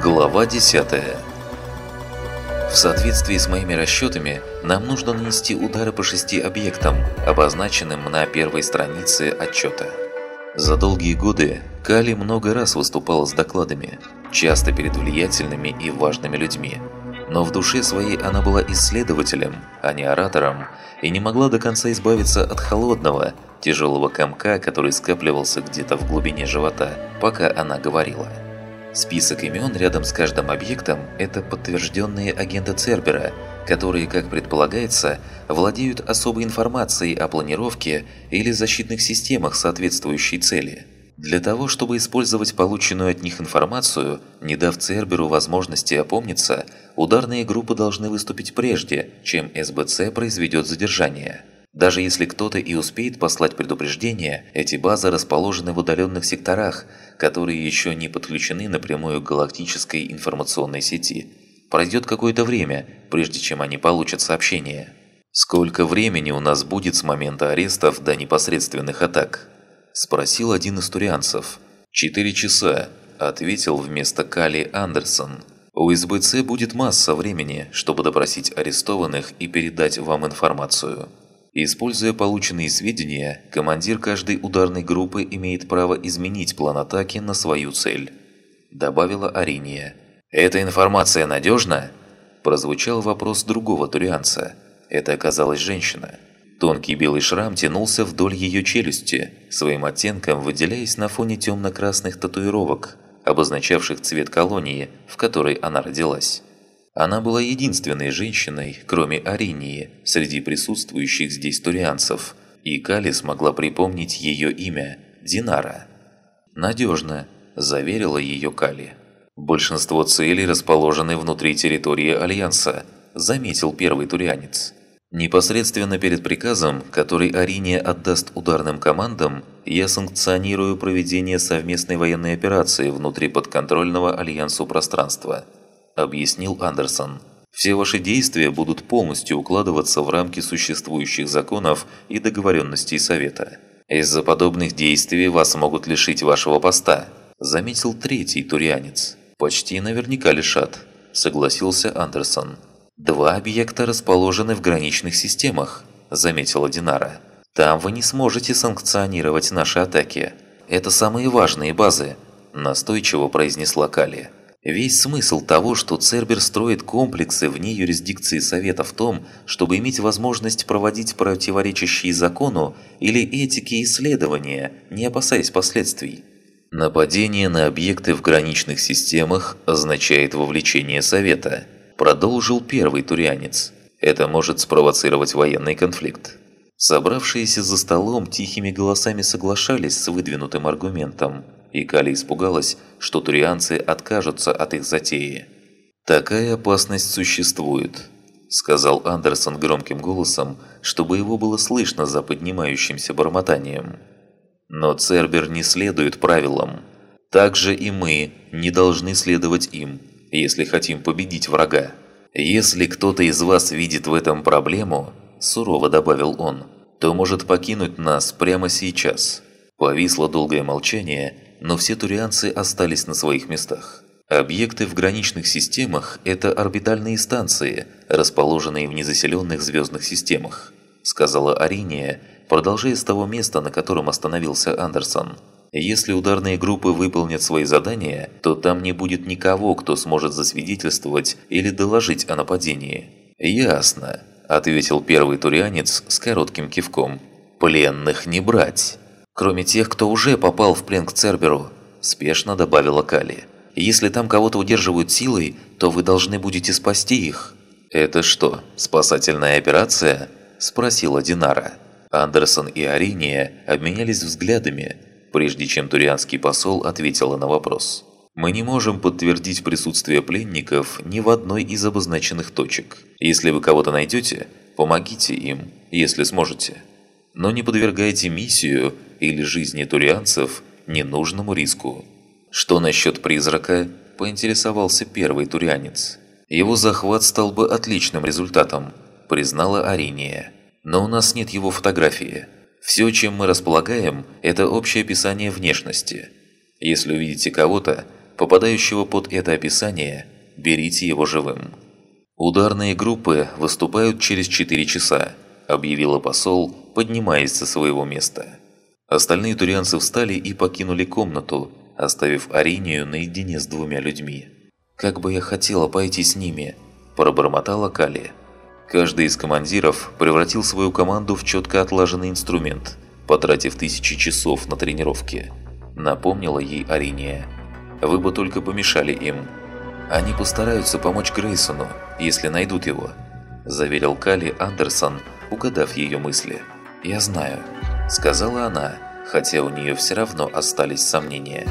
Глава 10 В соответствии с моими расчетами, нам нужно нанести удары по шести объектам, обозначенным на первой странице отчета. За долгие годы Кали много раз выступала с докладами, часто перед влиятельными и важными людьми. Но в душе своей она была исследователем, а не оратором, и не могла до конца избавиться от холодного, тяжелого комка, который скапливался где-то в глубине живота, пока она говорила. Список имен рядом с каждым объектом – это подтвержденные агенты Цербера, которые, как предполагается, владеют особой информацией о планировке или защитных системах соответствующей цели. Для того, чтобы использовать полученную от них информацию, не дав Церберу возможности опомниться, ударные группы должны выступить прежде, чем СБЦ произведет задержание. Даже если кто-то и успеет послать предупреждение, эти базы расположены в удаленных секторах, которые еще не подключены напрямую к галактической информационной сети. Пройдет какое-то время, прежде чем они получат сообщение. «Сколько времени у нас будет с момента арестов до непосредственных атак?» – спросил один из турианцев. «Четыре часа», – ответил вместо Кали Андерсон. «У СБЦ будет масса времени, чтобы допросить арестованных и передать вам информацию». Используя полученные сведения, командир каждой ударной группы имеет право изменить план атаки на свою цель. Добавила Ариния. «Эта информация надежна?» Прозвучал вопрос другого турианца. Это оказалась женщина. Тонкий белый шрам тянулся вдоль ее челюсти, своим оттенком выделяясь на фоне темно-красных татуировок, обозначавших цвет колонии, в которой она родилась. Она была единственной женщиной, кроме Аринии, среди присутствующих здесь турианцев, и Кали смогла припомнить ее имя – Динара. «Надежно», – заверила ее Кали. «Большинство целей расположены внутри территории Альянса», – заметил первый турианец. «Непосредственно перед приказом, который Ариния отдаст ударным командам, я санкционирую проведение совместной военной операции внутри подконтрольного Альянсу пространства» объяснил Андерсон. «Все ваши действия будут полностью укладываться в рамки существующих законов и договоренностей Совета. Из-за подобных действий вас могут лишить вашего поста», – заметил третий турианец. «Почти наверняка лишат», – согласился Андерсон. «Два объекта расположены в граничных системах», – заметила Динара. «Там вы не сможете санкционировать наши атаки. Это самые важные базы», – настойчиво произнесла Кали. Весь смысл того, что Цербер строит комплексы вне юрисдикции Совета в том, чтобы иметь возможность проводить противоречащие закону или этике исследования, не опасаясь последствий. Нападение на объекты в граничных системах означает вовлечение Совета, продолжил первый турианец. Это может спровоцировать военный конфликт. Собравшиеся за столом тихими голосами соглашались с выдвинутым аргументом – и Кали испугалась, что турианцы откажутся от их затеи. «Такая опасность существует», – сказал Андерсон громким голосом, чтобы его было слышно за поднимающимся бормотанием. «Но Цербер не следует правилам. Также и мы не должны следовать им, если хотим победить врага. Если кто-то из вас видит в этом проблему, – сурово добавил он, – то может покинуть нас прямо сейчас». Повисло долгое молчание, но все турианцы остались на своих местах. Объекты в граничных системах – это орбитальные станции, расположенные в незаселенных звездных системах, сказала Ариния, продолжая с того места, на котором остановился Андерсон. Если ударные группы выполнят свои задания, то там не будет никого, кто сможет засвидетельствовать или доложить о нападении. «Ясно», – ответил первый турианец с коротким кивком. «Пленных не брать». Кроме тех, кто уже попал в плен к Церберу, спешно добавила Кали. Если там кого-то удерживают силой, то вы должны будете спасти их. «Это что, спасательная операция?» – спросила Динара. Андерсон и Ариния обменялись взглядами, прежде чем турианский посол ответила на вопрос. «Мы не можем подтвердить присутствие пленников ни в одной из обозначенных точек. Если вы кого-то найдете, помогите им, если сможете. Но не подвергайте миссию или жизни турианцев ненужному риску. Что насчет призрака, поинтересовался первый турианец. Его захват стал бы отличным результатом, признала Ариния. Но у нас нет его фотографии. Все, чем мы располагаем, это общее описание внешности. Если увидите кого-то, попадающего под это описание, берите его живым. «Ударные группы выступают через 4 часа», – объявила посол, поднимаясь со своего места. Остальные турианцы встали и покинули комнату, оставив Аринию наедине с двумя людьми. «Как бы я хотела пойти с ними», – пробормотала Кали. Каждый из командиров превратил свою команду в четко отлаженный инструмент, потратив тысячи часов на тренировки. Напомнила ей Ариния. «Вы бы только помешали им». «Они постараются помочь Грейсону, если найдут его», – заверил Кали Андерсон, угадав ее мысли. «Я знаю», – сказала она, хотя у нее все равно остались сомнения.